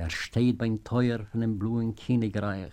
Er steht beim Teuer von dem bluen Königreich.